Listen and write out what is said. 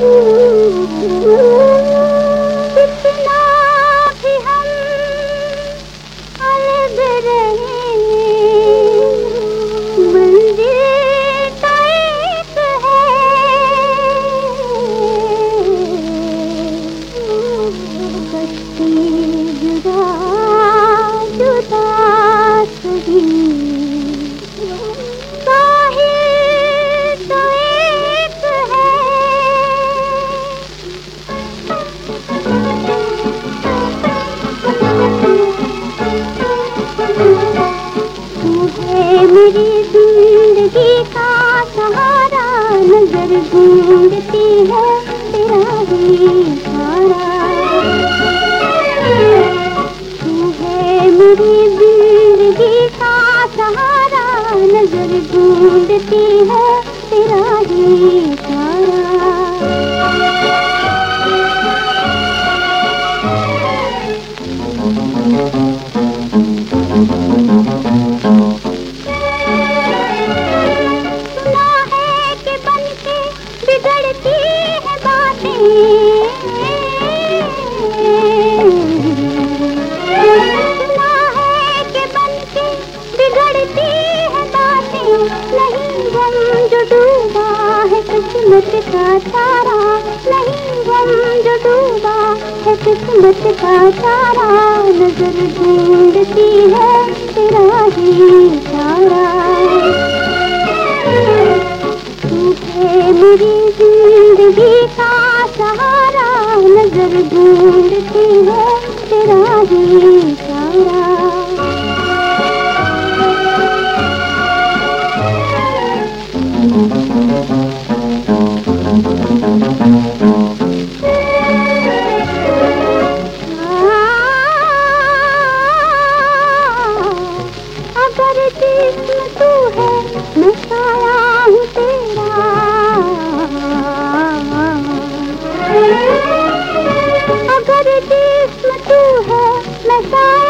मेरी ढूंढती है तेरा ही सारा तू है मेरी ज़िंदगी का सहारा, नज़र ढूंढती है तेरा ही किस्मत का तारा नहीं, गम जो डूबा है किस्मत का तारा नज़र ढूंढती है तेरा ही तारा है मेरी ज़िंदगी का सहारा। नज़र ढूंढती है तेरा ही मेरी